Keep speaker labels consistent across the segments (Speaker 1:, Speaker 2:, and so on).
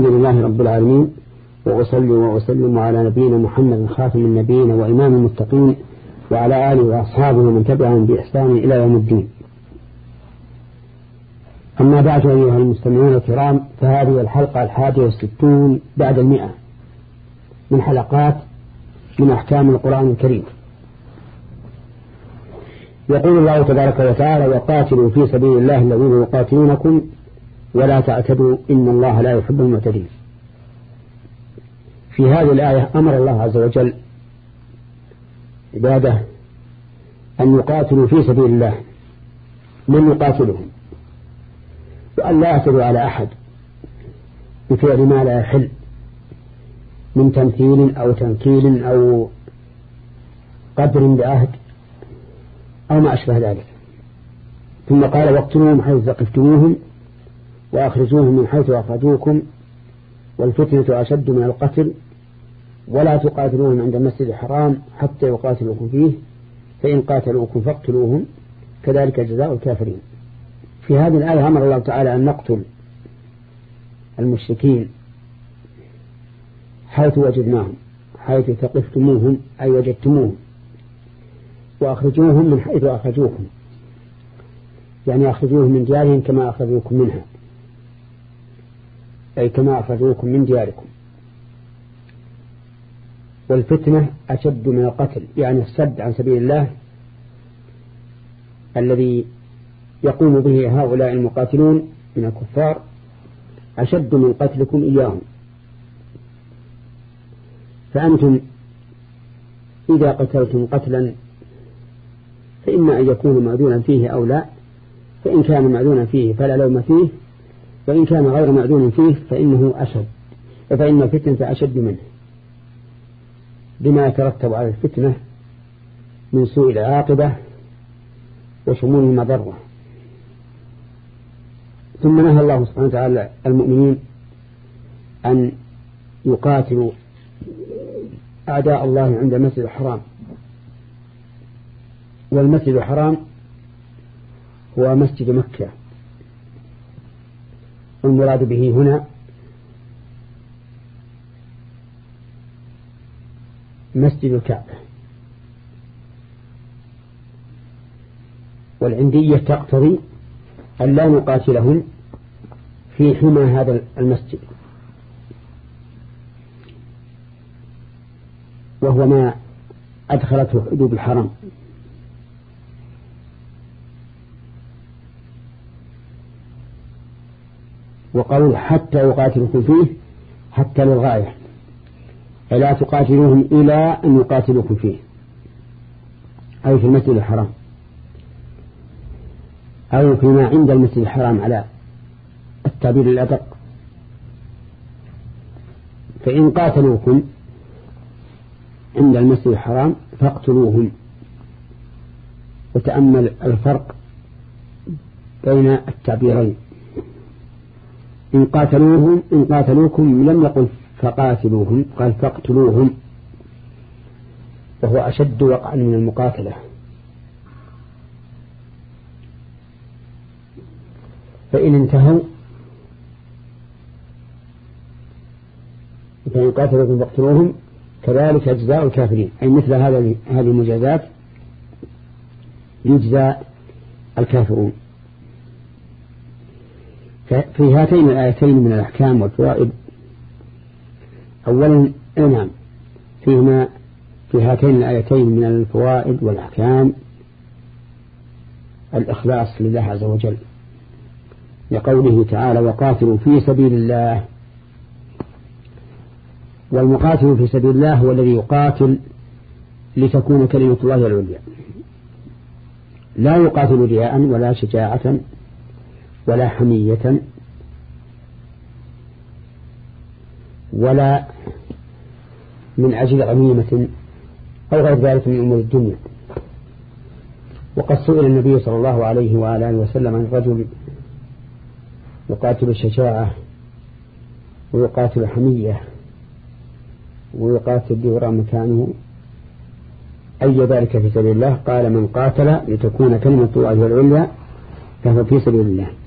Speaker 1: الحمد لله رب العالمين وأصلي وأسلم على نبينا محمد خاتم النبيين وإمام المتقين وعلى آله وأصحابه ومن تبعهم بإحسان إلى يوم الدين. أما بعد أيها المستمعون الكرام فهذه الحلقة الحادية والستون بعد المئة من حلقات من أحكام القرآن الكريم. يقول الله تبارك وتعالى وقاتلوا في سبيل الله الذين يقاتلونكم ولا تعتدوا إن الله لا يحب المعتدين. في هذه الآية أمر الله عز وجل عباده أن يقاتلوا في سبيل الله. من يقاتلهم؟ وأن لا يعتدوا على أحد بفعل ما لا يحل من تمثيل أو تنكيل أو قدر بعهد أو ما أشبه ذلك. ثم قال واقتلوهم حيث ثقفتموهم وأخرجوهم من حيث أخرجوكم والفتنة أشد من القتل ولا تقاتلوهم عند المسجد الحرام حتى يقاتلوكم فيه فإن قاتلوكم فاقتلوهم كذلك جزاء الكافرين. في هذه الآية أمر الله تعالى أن نقتل المشركين حيث وجدناهم حيث ثقفتموهم أي وجدتموهم. وأخرجوهم من حيث أخرجوكم يعني أخرجوهم من ديارهم كما أخرجوكم منها. أي كما أخرجوكم من دياركم. والفتنة أشد من القتل يعني السد عن سبيل الله الذي يقوم به هؤلاء المقاتلون من الكفار أشد من قتلكم إياهم. فأنتم إذا قتلتم قتلا فإما أن يكون معدونا فيه أو لا فإن كان معدونا فيه فلا لوم فيه وإن كان غير معدون فيه فإنه أشد فإن الفتنة أشد منه بما يترتب على الفتنة من سوء العاقبة وشمول المضرة. ثم نهى الله سبحانه وتعالى المؤمنين أن يقاتلوا أعداء الله عند المسجد الحرام. والمسجد الحرام هو مسجد مكة. والمراد به هنا مسجد الكعبة. والعندية تقتضي أن لا نقاتلهم في حمى هذا المسجد. وهو ما أدخلته حدود الحرم. وقول حتى يقاتلكم فيه حتى للغاية. فلا تقاتلوهم إلى أن يقاتلوكم فيه. أي في المسجد الحرام. أو فيما عند المسجد الحرام على التعبير الأدق. فإن قاتلوكم عند المسجد الحرام فاقتلوهم. وتأمل الفرق بين التعبيرين. إن قاتلوهم إن قاتلوكم لم يقل فقاتلوهم قال فاقتلوهم. وهو أشد وقعا من المقاتلة. فإن انتهوا فإن قاتلوكم فاقتلوهم كذلك أجزاء الكافرين. أي مثل هذه المجازات يجزى الكافرون. في هاتين الآيتين من الأحكام والفوائد أولا نعم فيهما في هاتين الآيتين من الفوائد والأحكام الإخلاص لله عز وجل لقوله تعالى وقاتلوا في سبيل الله والمقاتل في سبيل الله هو الذي يقاتل لتكون كلمة الله العليا لا يقاتل رياء ولا شجاعة ولا حمية ولا من أجل غنيمة أو غير ذلك من أمور الدنيا. وقد سئل النبي صلى الله عليه وآله وسلم عن رجل يقاتل الشجاعة ويقاتل حمية ويقاتل ليرى مكانه أي ذلك في سبيل الله؟ قال من قاتل لتكون كلمة الله العليا فهو في سبيل الله.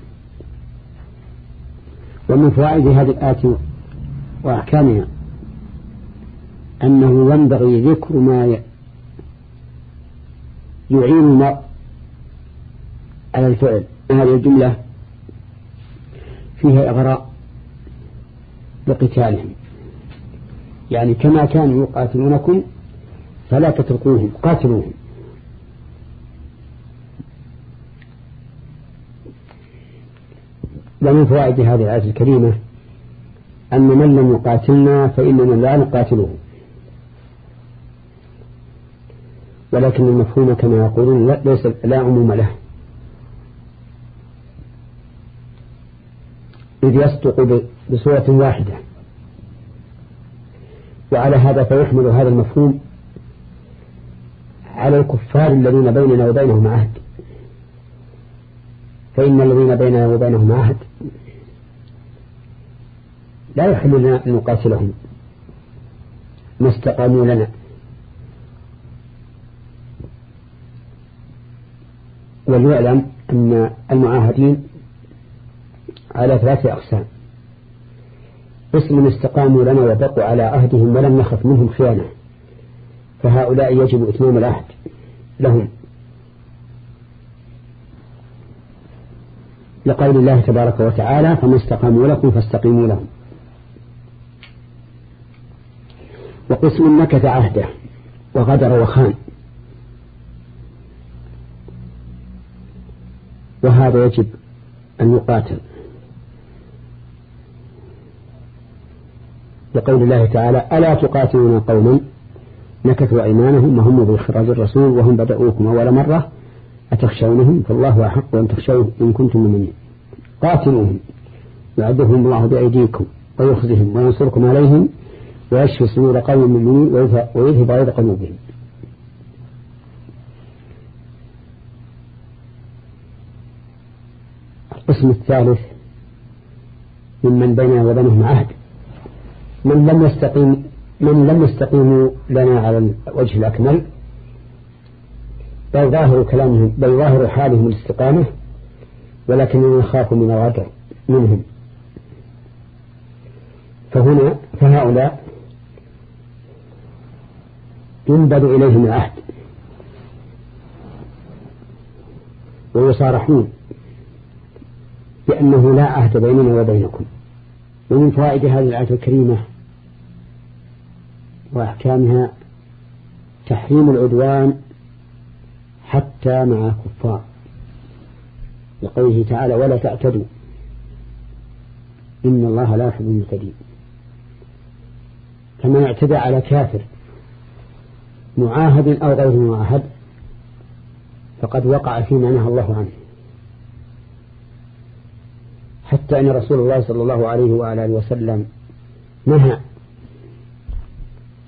Speaker 1: ومن فوائد هذه الآية وأحكامها أنه ينبغي ذكر ما يعين المرء على الفعل. هذه الجملة فيها إغراء بقتالهم. يعني كما كانوا يقاتلونكم فلا تتركوهم قاتلوهم. ومن فوائد هذه الآية الكريمة أن من لم يقاتلنا فإننا لا نقاتله. ولكن المفهوم كما يقولون ليس لا عموم له. إذ يصدق بصورة واحدة. وعلى هذا فيحمل هذا المفهوم على الكفار الذين بيننا وبينهم عهد. فإن الذين بيننا وبينهم عهد لا يحل لنا أن نقاتلهم ما استقاموا لنا. وليعلم أن المعاهدين على ثلاثة أقسام. قسم استقاموا لنا وبقوا على عهدهم ولم نخف منهم خيانة. فهؤلاء يجب إتمام العهد لهم. لقول الله تبارك وتعالى فما استقاموا لكم فاستقيموا لهم. وقسم نكث عهده وغدر وخان. وهذا يجب أن يقاتل. لقول الله تعالى ألا تقاتلون قوما نكثوا أيمانهم وهم بإخراج الرسول وهم بدأوكم أول مرة أتخشونهم فالله أحق أن تخشوه إن كنتم مؤمنين. قاتلوهم يعذبهم الله بأيديكم ويخزهم وينصركم عليهم ويشفي صدور قوم المؤمنين ويذهب غيظ قلوبهم القسم الثالث ممن بيننا وبينهم عهد. من لم يستقيم من لم يستقيموا لنا على الوجه الأكمل بل ظاهر كلامهم بل ظاهر حالهم الاستقامة ولكننا نخاف من الغدر منهم. فهنا فهؤلاء ينبذ إليهم العهد. ويصارحون بأنه لا عهد بيننا وبينكم. ومن فوائد هذه الآية الكريمة وأحكامها تحريم العدوان حتى مع كفار. لقوله تعالى ولا تعتدوا إن الله لا يحب المعتدين. فمن اعتدى على كافر معاهد أو غير معاهد فقد وقع فيما نهى الله عنه. حتى أن رسول الله صلى الله عليه وآله وسلم نهى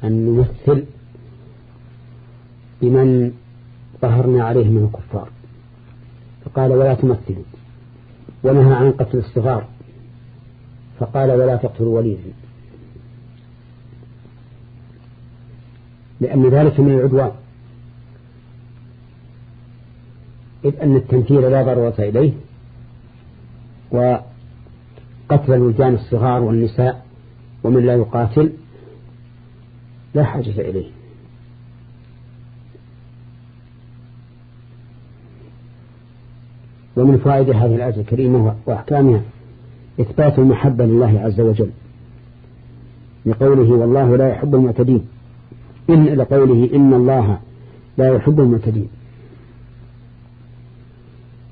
Speaker 1: أن نمثل بمن ظهرنا عليه من الكفار. فقال ولا تمثلوا. ونهى عن قتل الصغار. فقال ولا تقتلوا وليدا لأن ذلك من العدوان. إذ أن التمثيل لا ضرورة إليه. وقتل الولدان الصغار والنساء ومن لا يقاتل لا حاجة إليه. ومن فوائد هذه الآية الكريمة وأحكامها إثبات المحبة لله عز وجل لقوله والله لا يحب المعتدين. إن لقوله إن الله لا يحب المعتدين.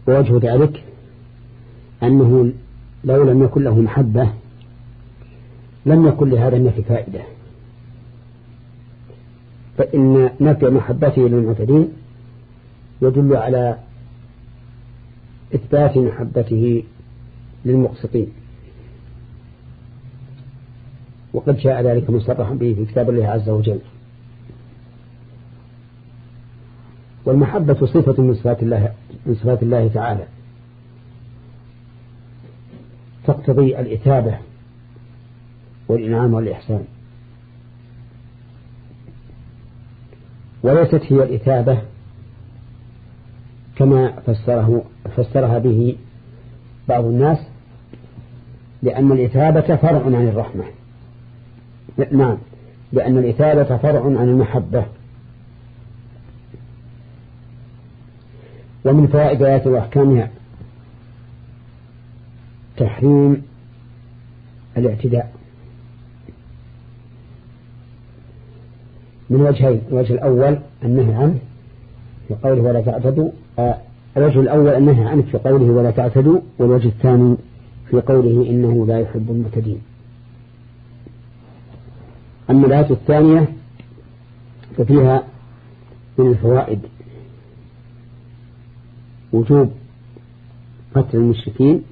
Speaker 1: ووجه ذلك أنه لو لم يكن له محبة لم يكن لهذا النفي فائدة. فإن نفي محبته للمعتدين يدل على إثبات محبته للمقسطين. وقد جاء ذلك مصرحا به في كتاب الله عز وجل. والمحبة صفة من صفات الله من صفات الله تعالى. تقتضي الإثابة والإنعام والإحسان. وليست هي الإثابة كما فسره فسرها به بعض الناس لأن الإثابة فرع عن الرحمة. نعم لأن الإثابة فرع عن المحبة. ومن فوائد آيات وأحكامها تحريم الاعتداء. من وجهين الوجه الأول النهي عنه في قوله ولا تعتدوا الوجه الأول النهي عنه في قوله ولا تعتدوا والوجه الثاني في قوله إنه لا يحب المعتدين. أما الآية الثانية ففيها من الفوائد وجوب قتل المشركين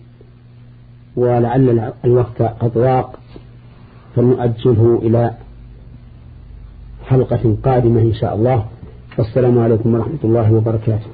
Speaker 1: ولعل الوقت قد ضاق فلنؤجله إلى حلقة قادمة إن شاء الله. والسلام عليكم ورحمة الله وبركاته.